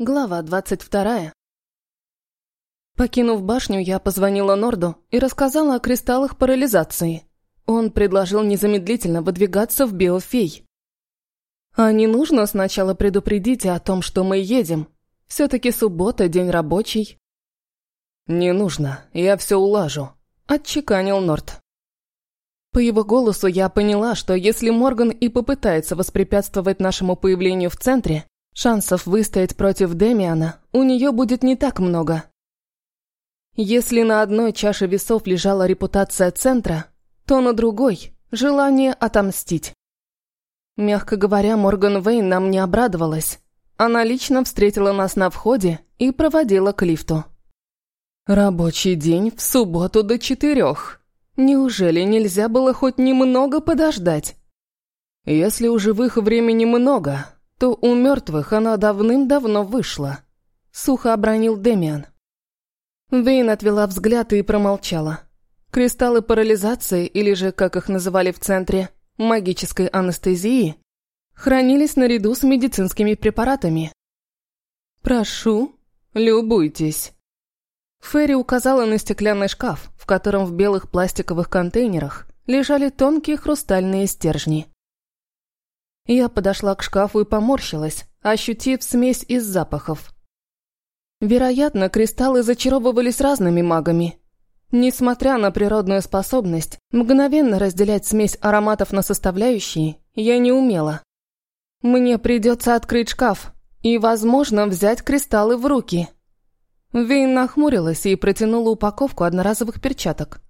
Глава двадцать вторая. Покинув башню, я позвонила Норду и рассказала о кристаллах парализации. Он предложил незамедлительно выдвигаться в Биофей. А не нужно сначала предупредить о том, что мы едем. Все-таки суббота, день рабочий. Не нужно, я все улажу, отчеканил Норд. По его голосу я поняла, что если Морган и попытается воспрепятствовать нашему появлению в центре, Шансов выстоять против Демиана у нее будет не так много. Если на одной чаше весов лежала репутация центра, то на другой – желание отомстить. Мягко говоря, Морган Вейн нам не обрадовалась. Она лично встретила нас на входе и проводила к лифту. Рабочий день в субботу до четырех. Неужели нельзя было хоть немного подождать? Если у живых времени много, то у мертвых она давным-давно вышла. Сухо обронил Демиан. Вейн отвела взгляд и промолчала. Кристаллы парализации, или же, как их называли в центре, магической анестезии, хранились наряду с медицинскими препаратами. «Прошу, любуйтесь». Ферри указала на стеклянный шкаф, в котором в белых пластиковых контейнерах лежали тонкие хрустальные стержни. Я подошла к шкафу и поморщилась, ощутив смесь из запахов. Вероятно, кристаллы зачаровывались разными магами. Несмотря на природную способность мгновенно разделять смесь ароматов на составляющие, я не умела. Мне придется открыть шкаф и, возможно, взять кристаллы в руки. Вейн нахмурилась и протянула упаковку одноразовых перчаток.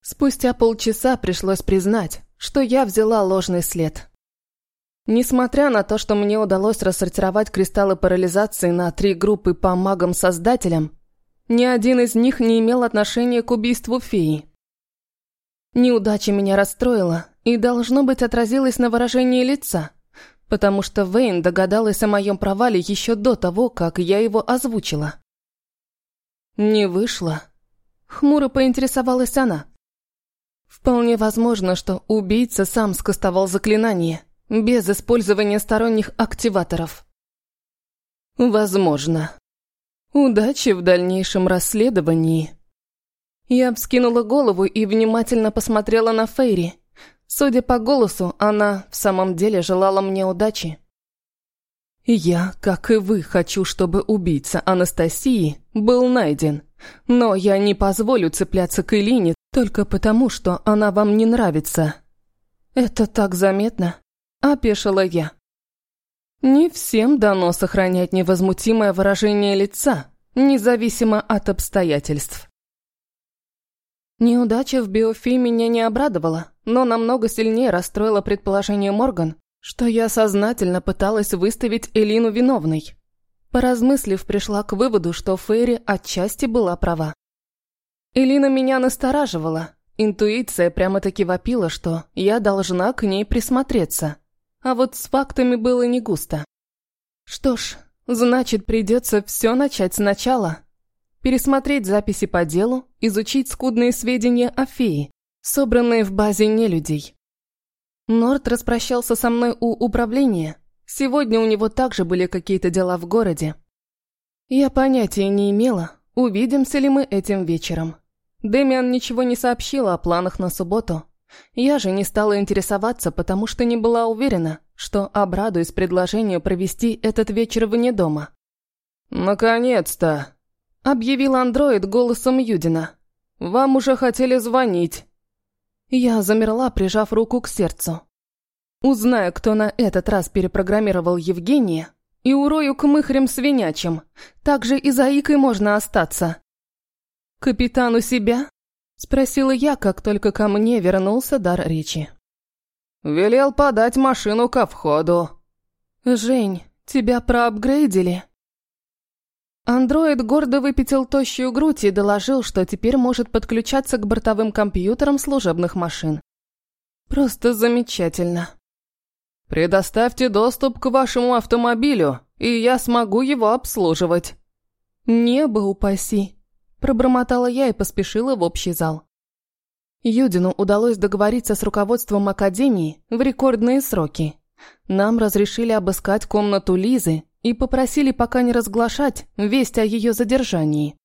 Спустя полчаса пришлось признать, что я взяла ложный след. Несмотря на то, что мне удалось рассортировать кристаллы парализации на три группы по магам-создателям, ни один из них не имел отношения к убийству феи. Неудача меня расстроила и, должно быть, отразилась на выражении лица, потому что Вейн догадалась о моем провале еще до того, как я его озвучила. «Не вышло», — хмуро поинтересовалась она. «Вполне возможно, что убийца сам скостовал заклинание, без использования сторонних активаторов. Возможно. Удачи в дальнейшем расследовании. Я вскинула голову и внимательно посмотрела на Фейри. Судя по голосу, она в самом деле желала мне удачи. Я, как и вы, хочу, чтобы убийца Анастасии был найден. Но я не позволю цепляться к Элине только потому, что она вам не нравится. Это так заметно. – опешила я. Не всем дано сохранять невозмутимое выражение лица, независимо от обстоятельств. Неудача в биофи меня не обрадовала, но намного сильнее расстроила предположение Морган, что я сознательно пыталась выставить Элину виновной. Поразмыслив, пришла к выводу, что Фейри отчасти была права. Элина меня настораживала, интуиция прямо-таки вопила, что я должна к ней присмотреться. А вот с фактами было не густо. Что ж, значит, придется все начать сначала. Пересмотреть записи по делу, изучить скудные сведения о фее, собранные в базе нелюдей. Норт распрощался со мной у управления. Сегодня у него также были какие-то дела в городе. Я понятия не имела, увидимся ли мы этим вечером. Дэмиан ничего не сообщил о планах на субботу, я же не стала интересоваться, потому что не была уверена, что обрадуюсь предложению провести этот вечер вне дома. «Наконец-то!» – объявил андроид голосом Юдина. «Вам уже хотели звонить». Я замерла, прижав руку к сердцу. Узнаю, кто на этот раз перепрограммировал Евгения, и урою к мыхрям свинячим. Так же и за Икой можно остаться. Капитан у себя? Спросила я, как только ко мне вернулся дар речи. «Велел подать машину ко входу». «Жень, тебя проапгрейдили?» Андроид гордо выпятил тощую грудь и доложил, что теперь может подключаться к бортовым компьютерам служебных машин. «Просто замечательно». «Предоставьте доступ к вашему автомобилю, и я смогу его обслуживать». «Небо упаси», Пробормотала я и поспешила в общий зал. Юдину удалось договориться с руководством Академии в рекордные сроки. Нам разрешили обыскать комнату Лизы и попросили пока не разглашать весть о ее задержании.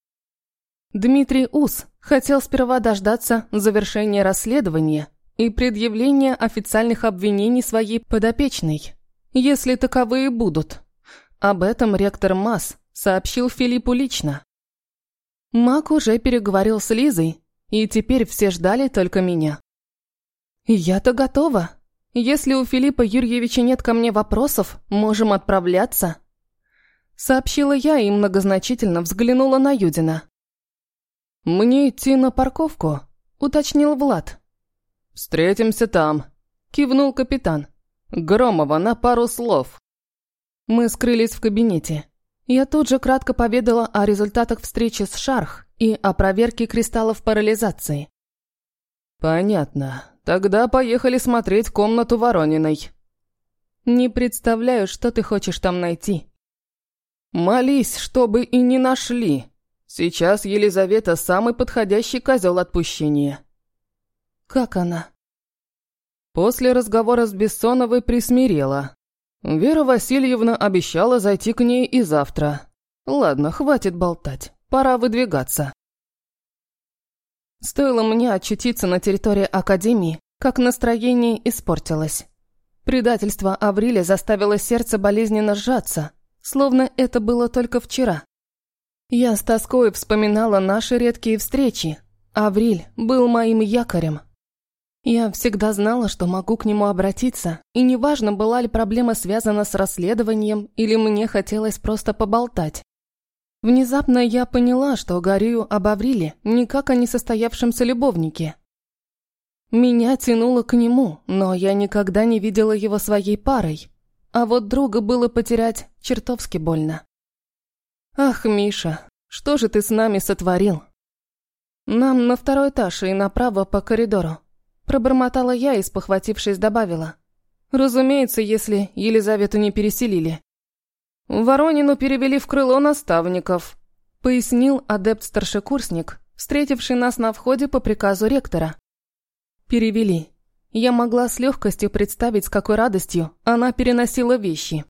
Дмитрий Ус хотел сперва дождаться завершения расследования и предъявления официальных обвинений своей подопечной, если таковые будут. Об этом ректор МАС сообщил Филиппу лично. Мак уже переговорил с Лизой, и теперь все ждали только меня. «Я-то готова. Если у Филиппа Юрьевича нет ко мне вопросов, можем отправляться», сообщила я и многозначительно взглянула на Юдина. «Мне идти на парковку», — уточнил Влад. «Встретимся там», — кивнул капитан. «Громова на пару слов». Мы скрылись в кабинете. Я тут же кратко поведала о результатах встречи с Шарх и о проверке кристаллов парализации. «Понятно. Тогда поехали смотреть комнату Ворониной». «Не представляю, что ты хочешь там найти». «Молись, чтобы и не нашли. Сейчас Елизавета самый подходящий козел отпущения». «Как она?» После разговора с Бессоновой присмирела. Вера Васильевна обещала зайти к ней и завтра. Ладно, хватит болтать, пора выдвигаться. Стоило мне очутиться на территории Академии, как настроение испортилось. Предательство Авриля заставило сердце болезненно сжаться, словно это было только вчера. Я с тоской вспоминала наши редкие встречи. Авриль был моим якорем. Я всегда знала, что могу к нему обратиться, и неважно, была ли проблема связана с расследованием, или мне хотелось просто поболтать. Внезапно я поняла, что горюю об Авриле не как о несостоявшемся любовнике. Меня тянуло к нему, но я никогда не видела его своей парой. А вот друга было потерять чертовски больно. «Ах, Миша, что же ты с нами сотворил?» «Нам на второй этаж и направо по коридору», Пробормотала я и, спохватившись, добавила. Разумеется, если Елизавету не переселили. Воронину перевели в крыло наставников, пояснил адепт-старшекурсник, встретивший нас на входе по приказу ректора. Перевели. Я могла с легкостью представить, с какой радостью она переносила вещи.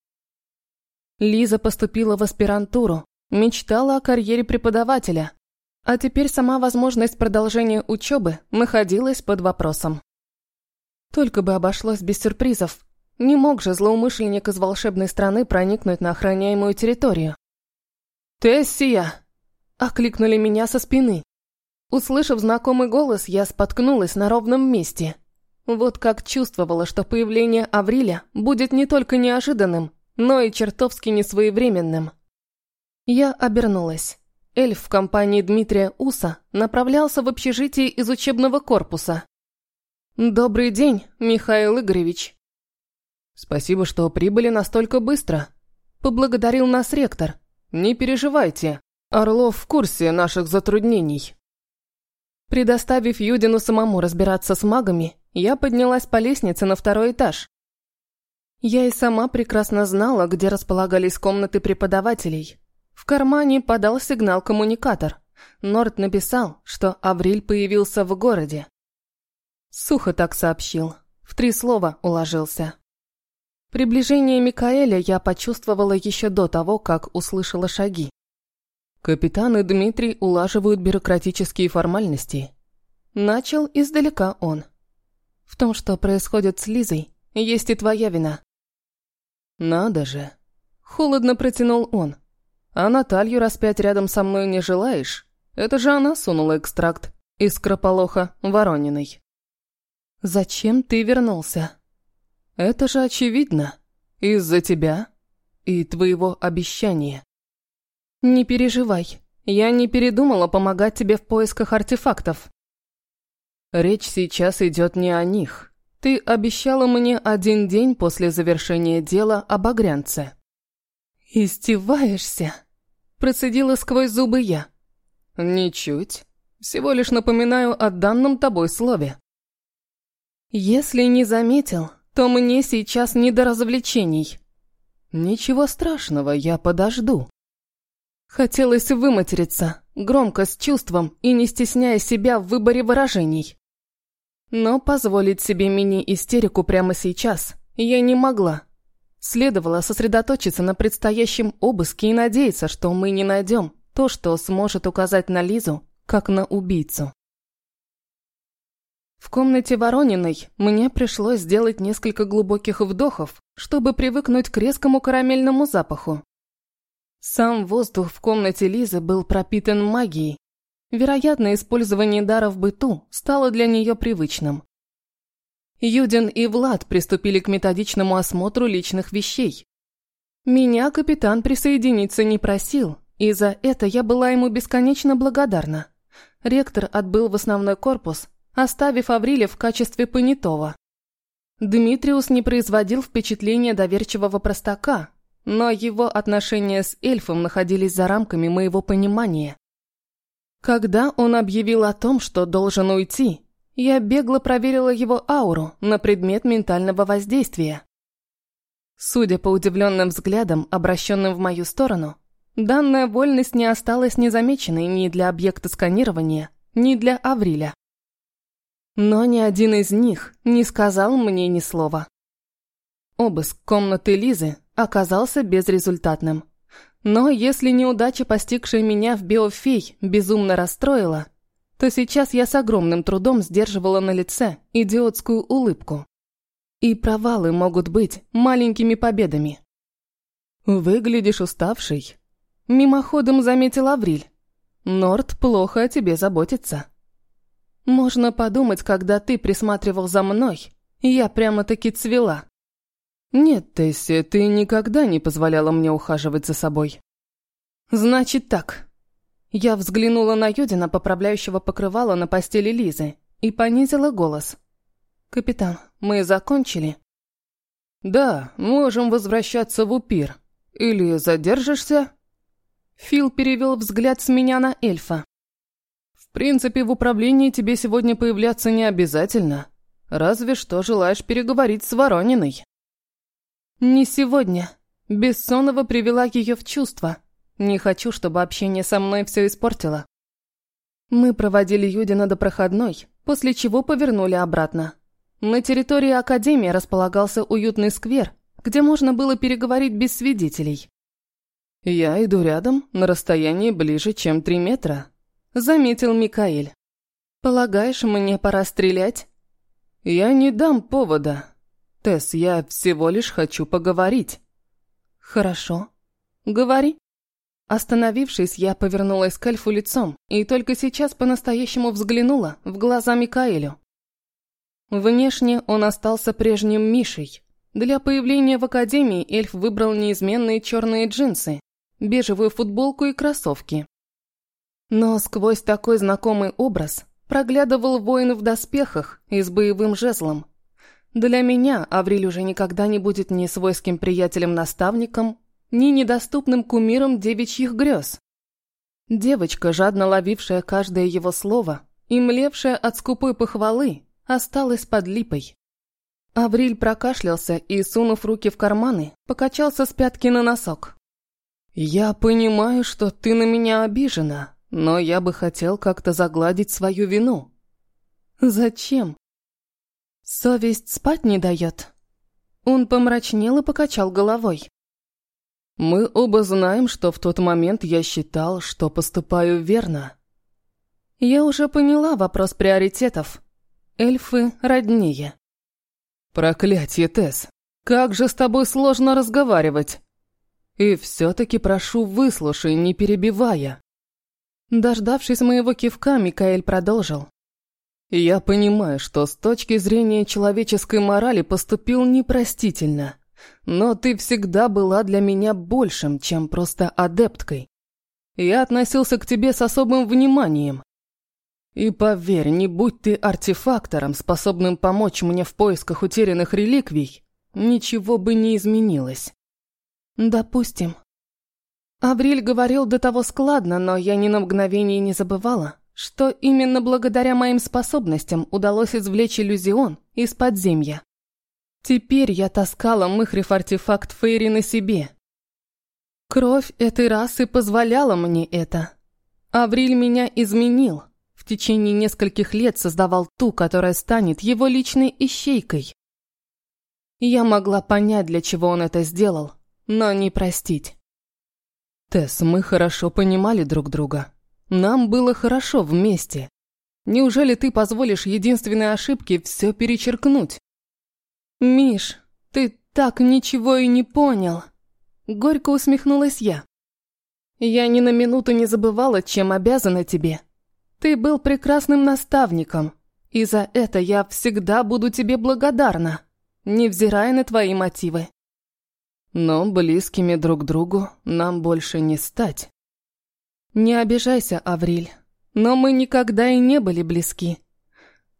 Лиза поступила в аспирантуру, мечтала о карьере преподавателя, а теперь сама возможность продолжения учебы находилась под вопросом. Только бы обошлось без сюрпризов. Не мог же злоумышленник из волшебной страны проникнуть на охраняемую территорию. «Тессия!» – окликнули меня со спины. Услышав знакомый голос, я споткнулась на ровном месте. Вот как чувствовала, что появление Авриля будет не только неожиданным, но и чертовски несвоевременным. Я обернулась. Эльф в компании Дмитрия Уса направлялся в общежитие из учебного корпуса. «Добрый день, Михаил Игоревич». «Спасибо, что прибыли настолько быстро», — поблагодарил нас ректор. «Не переживайте, Орлов в курсе наших затруднений». Предоставив Юдину самому разбираться с магами, я поднялась по лестнице на второй этаж. Я и сама прекрасно знала, где располагались комнаты преподавателей, в кармане подал сигнал коммуникатор. Норт написал, что Авриль появился в городе. Сухо так сообщил. В три слова уложился. Приближение Микаэля я почувствовала еще до того, как услышала шаги. Капитан и Дмитрий улаживают бюрократические формальности. Начал издалека он. В том, что происходит с Лизой, есть и твоя вина. Надо же. Холодно протянул он. А Наталью распять рядом со мной не желаешь? Это же она сунула экстракт из крополоха Ворониной. Зачем ты вернулся? Это же очевидно. Из-за тебя и твоего обещания. Не переживай, я не передумала помогать тебе в поисках артефактов. Речь сейчас идет не о них. Ты обещала мне один день после завершения дела об огрянце. «Издеваешься?» Процедила сквозь зубы я. «Ничуть. Всего лишь напоминаю о данном тобой слове». «Если не заметил, то мне сейчас не до развлечений». «Ничего страшного, я подожду». Хотелось выматериться, громко, с чувством и не стесняя себя в выборе выражений. Но позволить себе мини-истерику прямо сейчас я не могла. Следовало сосредоточиться на предстоящем обыске и надеяться, что мы не найдем то, что сможет указать на Лизу, как на убийцу. В комнате Ворониной мне пришлось сделать несколько глубоких вдохов, чтобы привыкнуть к резкому карамельному запаху. Сам воздух в комнате Лизы был пропитан магией. Вероятно, использование дара в быту стало для нее привычным. Юдин и Влад приступили к методичному осмотру личных вещей. Меня капитан присоединиться не просил, и за это я была ему бесконечно благодарна. Ректор отбыл в основной корпус, оставив Авриля в качестве понятого. Дмитриус не производил впечатления доверчивого простака, но его отношения с эльфом находились за рамками моего понимания. Когда он объявил о том, что должен уйти, я бегло проверила его ауру на предмет ментального воздействия. Судя по удивленным взглядам, обращенным в мою сторону, данная вольность не осталась незамеченной ни для объекта сканирования, ни для Авриля. Но ни один из них не сказал мне ни слова. Обыск комнаты Лизы оказался безрезультатным. Но если неудача, постигшая меня в биофей, безумно расстроила, то сейчас я с огромным трудом сдерживала на лице идиотскую улыбку. И провалы могут быть маленькими победами. «Выглядишь уставший», — мимоходом заметил Авриль. «Норд плохо о тебе заботится». Можно подумать, когда ты присматривал за мной, я прямо-таки цвела. Нет, Тесси, ты никогда не позволяла мне ухаживать за собой. Значит так. Я взглянула на Юдина, поправляющего покрывало на постели Лизы, и понизила голос. «Капитан, мы закончили?» «Да, можем возвращаться в Упир. Или задержишься?» Фил перевел взгляд с меня на эльфа. В принципе, в управлении тебе сегодня появляться не обязательно. Разве что желаешь переговорить с Ворониной. Не сегодня. Бессонова привела ее в чувство. Не хочу, чтобы общение со мной все испортило. Мы проводили Юдина до проходной, после чего повернули обратно. На территории Академии располагался уютный сквер, где можно было переговорить без свидетелей. Я иду рядом, на расстоянии ближе, чем три метра, заметил Микаэль. «Полагаешь, мне пора стрелять?» «Я не дам повода. Тесс, я всего лишь хочу поговорить». «Хорошо. Говори». Остановившись, я повернулась к эльфу лицом и только сейчас по-настоящему взглянула в глаза Микаэлю. Внешне он остался прежним Мишей. Для появления в академии эльф выбрал неизменные черные джинсы, бежевую футболку и кроссовки. Но сквозь такой знакомый образ проглядывал воин в доспехах и с боевым жезлом. Для меня Авриль уже никогда не будет ни свойским приятелем-наставником, ни недоступным кумиром девичьих грез. Девочка, жадно ловившая каждое его слово и млевшая от скупой похвалы, осталась под липой. Авриль прокашлялся и, сунув руки в карманы, покачался с пятки на носок. «Я понимаю, что ты на меня обижена, но я бы хотел как-то загладить свою вину. Зачем? Совесть спать не дает. Он помрачнел и покачал головой. Мы оба знаем, что в тот момент я считал, что поступаю верно. Я уже поняла вопрос приоритетов. Эльфы роднее. Проклятье, Тесс. Как же с тобой сложно разговаривать. И все-таки прошу, выслушай, не перебивая. Дождавшись моего кивка, Микаэль продолжил. «Я понимаю, что с точки зрения человеческой морали поступил непростительно, но ты всегда была для меня большим, чем просто адепткой. Я относился к тебе с особым вниманием. И поверь, не будь ты артефактором, способным помочь мне в поисках утерянных реликвий, ничего бы не изменилось». «Допустим», Авриль говорил до того складно, но я ни на мгновение не забывала, что именно благодаря моим способностям удалось извлечь иллюзион из подземья. Теперь я таскала мыхрев-артефакт Фейри на себе. Кровь этой расы позволяла мне это. Авриль меня изменил. В течение нескольких лет создавал ту, которая станет его личной ищейкой. Я могла понять, для чего он это сделал, но не простить. Тесс, мы хорошо понимали друг друга. Нам было хорошо вместе. Неужели ты позволишь единственной ошибке все перечеркнуть? Миш, ты так ничего и не понял. Горько усмехнулась я. Я ни на минуту не забывала, чем обязана тебе. Ты был прекрасным наставником, и за это я всегда буду тебе благодарна, невзирая на твои мотивы. Но близкими друг другу нам больше не стать. Не обижайся, Авриль, но мы никогда и не были близки.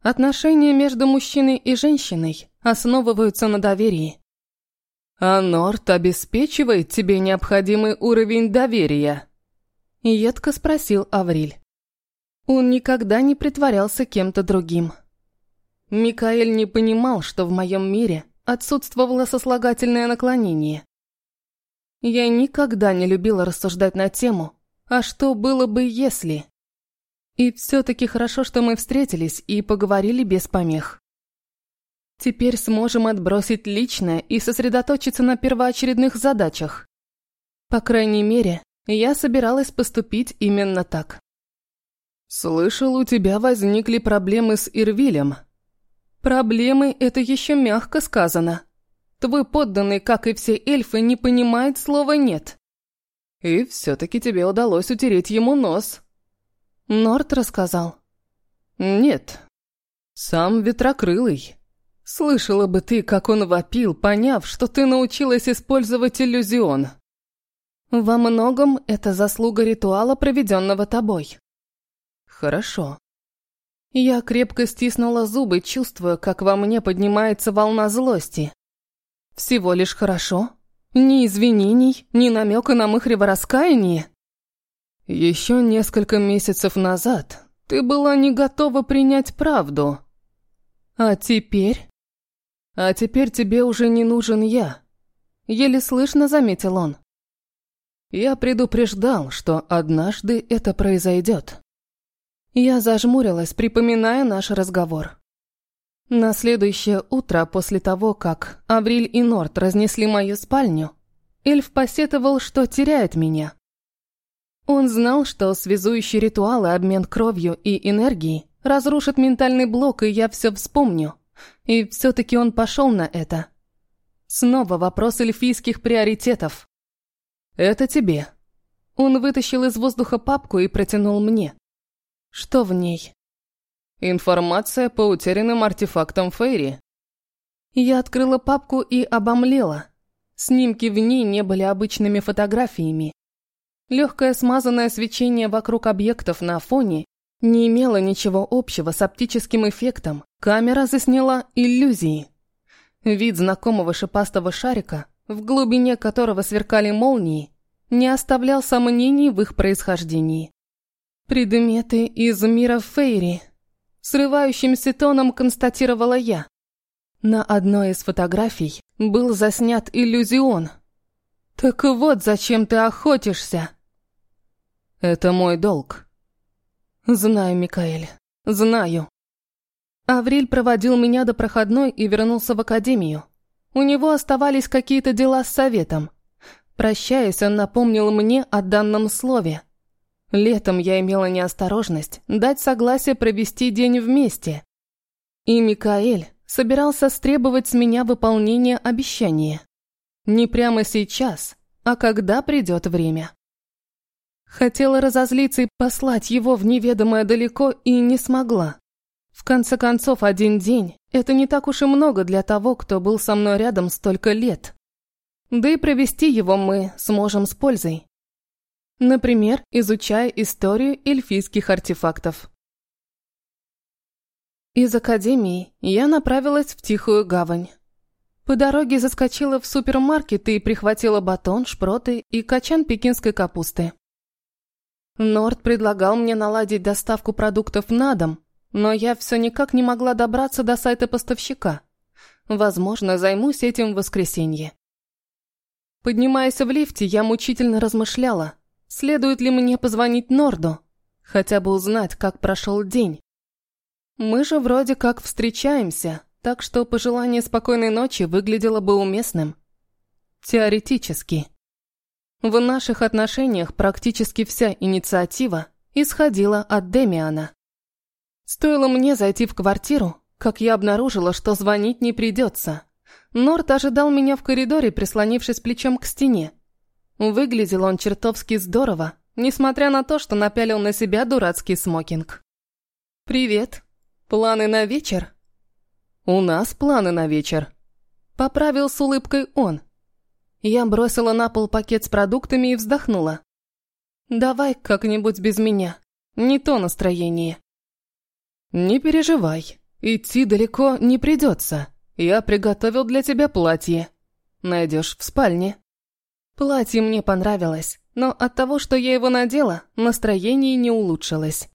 Отношения между мужчиной и женщиной основываются на доверии. А Норт обеспечивает тебе необходимый уровень доверия? Едко спросил Авриль. Он никогда не притворялся кем-то другим. Микаэль не понимал, что в моем мире отсутствовало сослагательное наклонение. Я никогда не любила рассуждать на тему «А что было бы, если?». И все-таки хорошо, что мы встретились и поговорили без помех. Теперь сможем отбросить личное и сосредоточиться на первоочередных задачах. По крайней мере, я собиралась поступить именно так. «Слышал, у тебя возникли проблемы с Ирвилем», Проблемы – это еще мягко сказано. Твой подданный, как и все эльфы, не понимает слова «нет». И все-таки тебе удалось утереть ему нос. Норт рассказал. Нет. Сам ветрокрылый. Слышала бы ты, как он вопил, поняв, что ты научилась использовать иллюзион. Во многом это заслуга ритуала, проведенного тобой. Хорошо. Я крепко стиснула зубы, чувствуя, как во мне поднимается волна злости. Всего лишь хорошо. Ни извинений, ни намека на мыхрево раскаяние. Еще несколько месяцев назад ты была не готова принять правду. А теперь? А теперь тебе уже не нужен я. Еле слышно заметил он. Я предупреждал, что однажды это произойдет. Я зажмурилась, припоминая наш разговор. На следующее утро, после того, как Авриль и Норт разнесли мою спальню, эльф посетовал, что теряет меня. Он знал, что связующие ритуалы, обмен кровью и энергией разрушат ментальный блок, и я все вспомню. И все-таки он пошел на это. Снова вопрос эльфийских приоритетов. «Это тебе». Он вытащил из воздуха папку и протянул мне. Что в ней? Информация по утерянным артефактам Фейри. Я открыла папку и обомлела. Снимки в ней не были обычными фотографиями. Легкое смазанное свечение вокруг объектов на фоне не имело ничего общего с оптическим эффектом. Камера засняла иллюзии. Вид знакомого шипастого шарика, в глубине которого сверкали молнии, не оставлял сомнений в их происхождении. «Предметы из мира Фейри», — срывающимся тоном констатировала я. На одной из фотографий был заснят иллюзион. «Так вот, зачем ты охотишься?» «Это мой долг». «Знаю, Микаэль, знаю». Авриль проводил меня до проходной и вернулся в академию. У него оставались какие-то дела с советом. Прощаясь, он напомнил мне о данном слове. Летом я имела неосторожность дать согласие провести день вместе. И Микаэль собирался стребовать с меня выполнения обещания. Не прямо сейчас, а когда придет время. Хотела разозлиться и послать его в неведомое далеко и не смогла. В конце концов, один день – это не так уж и много для того, кто был со мной рядом столько лет. Да и провести его мы сможем с пользой. Например, изучая историю эльфийских артефактов. Из академии я направилась в Тихую гавань. По дороге заскочила в супермаркет и прихватила батон, шпроты и качан пекинской капусты. Норд предлагал мне наладить доставку продуктов на дом, но я все никак не могла добраться до сайта поставщика. Возможно, займусь этим в воскресенье. Поднимаясь в лифте, я мучительно размышляла – Следует ли мне позвонить Норду? Хотя бы узнать, как прошел день. Мы же вроде как встречаемся, так что пожелание спокойной ночи выглядело бы уместным. Теоретически. В наших отношениях практически вся инициатива исходила от Демиана. Стоило мне зайти в квартиру, как я обнаружила, что звонить не придется. Норт ожидал меня в коридоре, прислонившись плечом к стене. Выглядел он чертовски здорово, несмотря на то, что напялил на себя дурацкий смокинг. «Привет. Планы на вечер?» «У нас планы на вечер», — поправил с улыбкой он. Я бросила на пол пакет с продуктами и вздохнула. «Давай как-нибудь без меня. Не то настроение». «Не переживай. Идти далеко не придется. Я приготовил для тебя платье. Найдешь в спальне». Платье мне понравилось, но от того, что я его надела, настроение не улучшилось.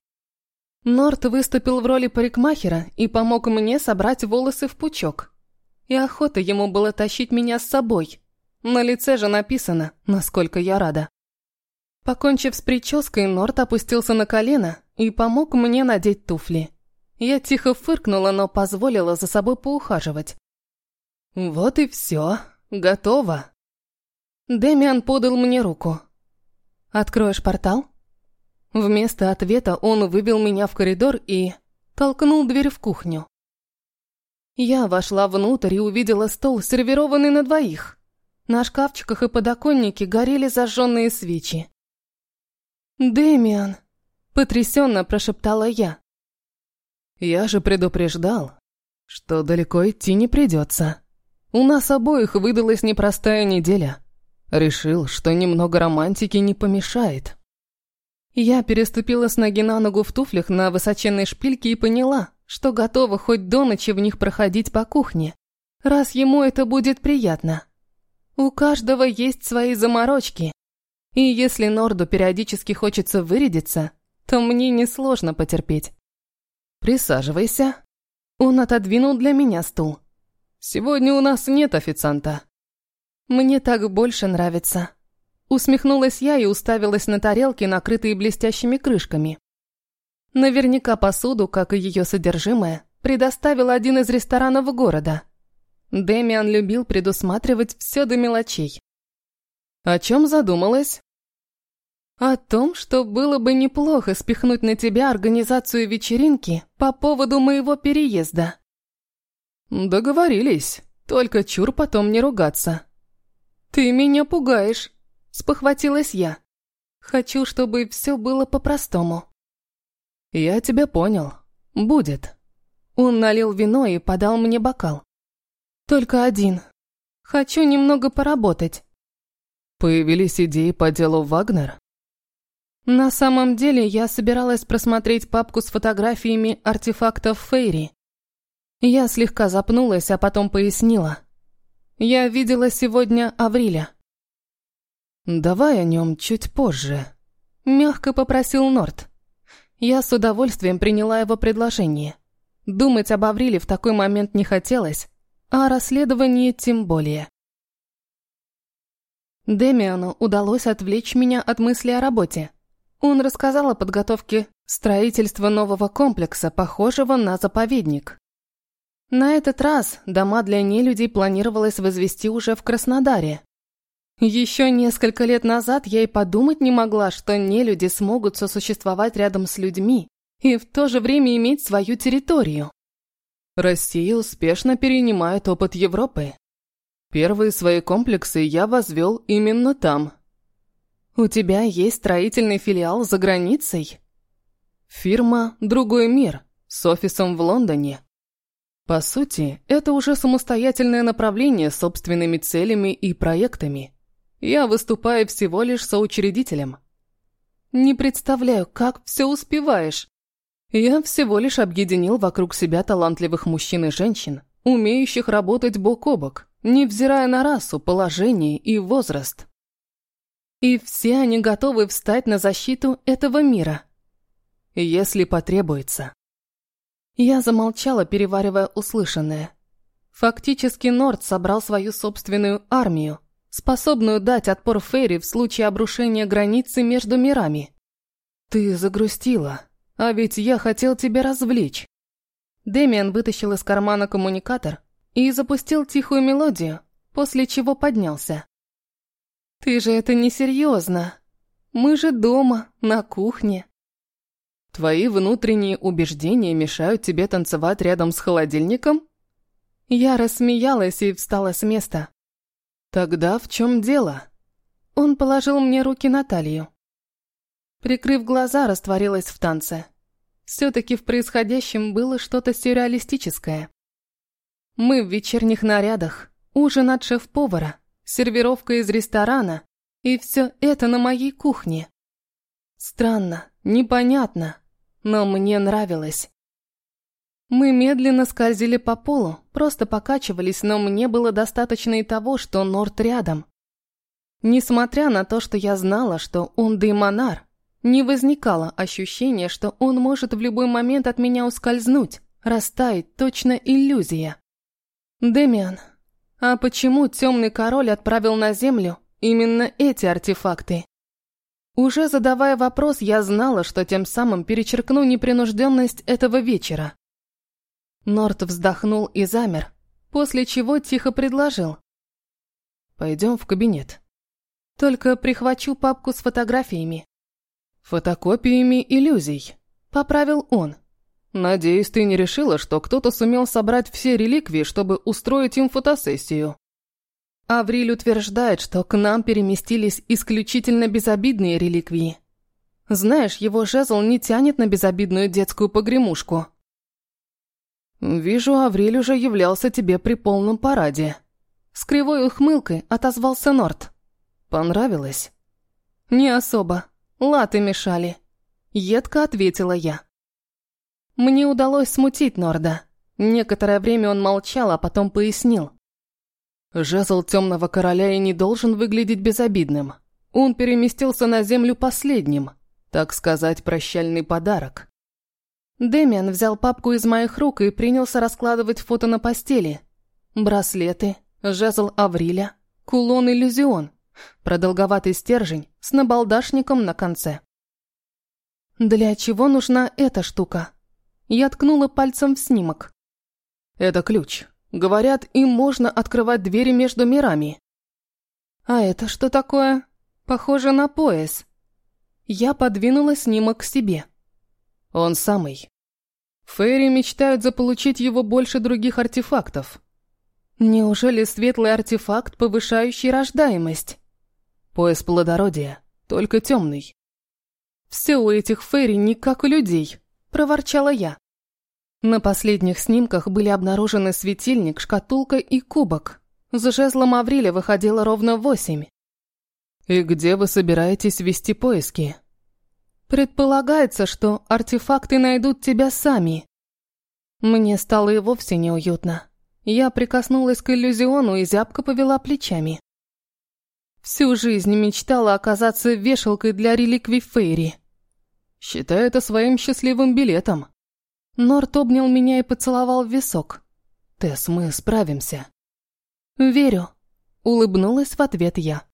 Норт выступил в роли парикмахера и помог мне собрать волосы в пучок. И охота ему было тащить меня с собой. На лице же написано, насколько я рада. Покончив с прической, Норт опустился на колено и помог мне надеть туфли. Я тихо фыркнула, но позволила за собой поухаживать. «Вот и все. Готово». Дэмиан подал мне руку. «Откроешь портал?» Вместо ответа он вывел меня в коридор и толкнул дверь в кухню. Я вошла внутрь и увидела стол, сервированный на двоих. На шкафчиках и подоконнике горели зажженные свечи. «Дэмиан!» – потрясенно прошептала я. «Я же предупреждал, что далеко идти не придется. У нас обоих выдалась непростая неделя. Решил, что немного романтики не помешает». Я переступила с ноги на ногу в туфлях на высоченной шпильке и поняла, что готова хоть до ночи в них проходить по кухне, раз ему это будет приятно. У каждого есть свои заморочки. И если Норду периодически хочется вырядиться, то мне несложно потерпеть. «Присаживайся». Он отодвинул для меня стул. «Сегодня у нас нет официанта». «Мне так больше нравится». Усмехнулась я и уставилась на тарелки, накрытые блестящими крышками. Наверняка посуду, как и ее содержимое, предоставил один из ресторанов города – Дэмиан любил предусматривать все до мелочей. «О чем задумалась?» «О том, что было бы неплохо спихнуть на тебя организацию вечеринки по поводу моего переезда». «Договорились, только чур потом не ругаться». «Ты меня пугаешь», — спохватилась я. «Хочу, чтобы все было по-простому». «Я тебя понял. Будет». Он налил вино и подал мне бокал. Только один. Хочу немного поработать. Появились идеи по делу Вагнер? На самом деле я собиралась просмотреть папку с фотографиями артефактов Фейри. Я слегка запнулась, а потом пояснила. Я видела сегодня Авриля. «Давай о нем чуть позже», — мягко попросил Норт. Я с удовольствием приняла его предложение. Думать об Авриле в такой момент не хотелось, а расследование тем более. Демиану удалось отвлечь меня от мысли о работе. Он рассказал о подготовке строительства нового комплекса, похожего на заповедник. На этот раз дома для нелюдей планировалось возвести уже в Краснодаре. Еще несколько лет назад я и подумать не могла, что нелюди смогут сосуществовать рядом с людьми и в то же время иметь свою территорию. Россия успешно перенимает опыт Европы. Первые свои комплексы я возвел именно там. У тебя есть строительный филиал за границей? Фирма «Другой мир» с офисом в Лондоне. По сути, это уже самостоятельное направление с собственными целями и проектами. Я выступаю всего лишь соучредителем. Не представляю, как все успеваешь. Я всего лишь объединил вокруг себя талантливых мужчин и женщин, умеющих работать бок о бок, невзирая на расу, положение и возраст. И все они готовы встать на защиту этого мира. Если потребуется. Я замолчала, переваривая услышанное. Фактически Норд собрал свою собственную армию, способную дать отпор Фейри в случае обрушения границы между мирами. «Ты загрустила», а ведь я хотел тебя развлечь. Дэмиан вытащил из кармана коммуникатор и запустил тихую мелодию, после чего поднялся. «Ты же это несерьезно. Мы же дома, на кухне». «Твои внутренние убеждения мешают тебе танцевать рядом с холодильником?» Я рассмеялась и встала с места. «Тогда в чем дело?» Он положил мне руки на талию. Прикрыв глаза, растворилась в танце. Все-таки в происходящем было что-то сюрреалистическое. Мы в вечерних нарядах, ужин от шеф-повара, сервировка из ресторана, и все это на моей кухне. Странно, непонятно, но мне нравилось. Мы медленно скользили по полу, просто покачивались, но мне было достаточно и того, что Норт рядом. Несмотря на то, что я знала, что он Деймонар, не возникало ощущения, что он может в любой момент от меня ускользнуть, растает точно иллюзия. Демиан, а почему темный король отправил на землю именно эти артефакты? Уже задавая вопрос, я знала, что тем самым перечеркну непринужденность этого вечера. Норт вздохнул и замер, после чего тихо предложил. «Пойдем в кабинет. Только прихвачу папку с фотографиями. «Фотокопиями иллюзий», — поправил он. «Надеюсь, ты не решила, что кто-то сумел собрать все реликвии, чтобы устроить им фотосессию?» Авриль утверждает, что к нам переместились исключительно безобидные реликвии. Знаешь, его жезл не тянет на безобидную детскую погремушку. «Вижу, Авриль уже являлся тебе при полном параде». С кривой ухмылкой отозвался Норт. «Понравилось?» «Не особо. Латы мешали. Едко ответила я. Мне удалось смутить Норда. Некоторое время он молчал, а потом пояснил. Жезл темного короля и не должен выглядеть безобидным. Он переместился на землю последним, так сказать, прощальный подарок. Дэмиан взял папку из моих рук и принялся раскладывать фото на постели. Браслеты, жезл Авриля, кулон-иллюзион. Продолговатый стержень с набалдашником на конце. «Для чего нужна эта штука?» Я ткнула пальцем в снимок. «Это ключ. Говорят, им можно открывать двери между мирами». «А это что такое? Похоже на пояс». Я подвинула снимок к себе. «Он самый. Фейри мечтают заполучить его больше других артефактов». «Неужели светлый артефакт, повышающий рождаемость?» Пояс плодородия, только темный. «Все у этих фейри не как у людей», – проворчала я. На последних снимках были обнаружены светильник, шкатулка и кубок. За жезлом Авриля выходило ровно восемь. «И где вы собираетесь вести поиски?» «Предполагается, что артефакты найдут тебя сами». Мне стало и вовсе неуютно. Я прикоснулась к иллюзиону и зябко повела плечами. Всю жизнь мечтала оказаться вешалкой для реликвий Фейри. Считай это своим счастливым билетом. Норт обнял меня и поцеловал в висок. Тесс, мы справимся. Верю. Улыбнулась в ответ я.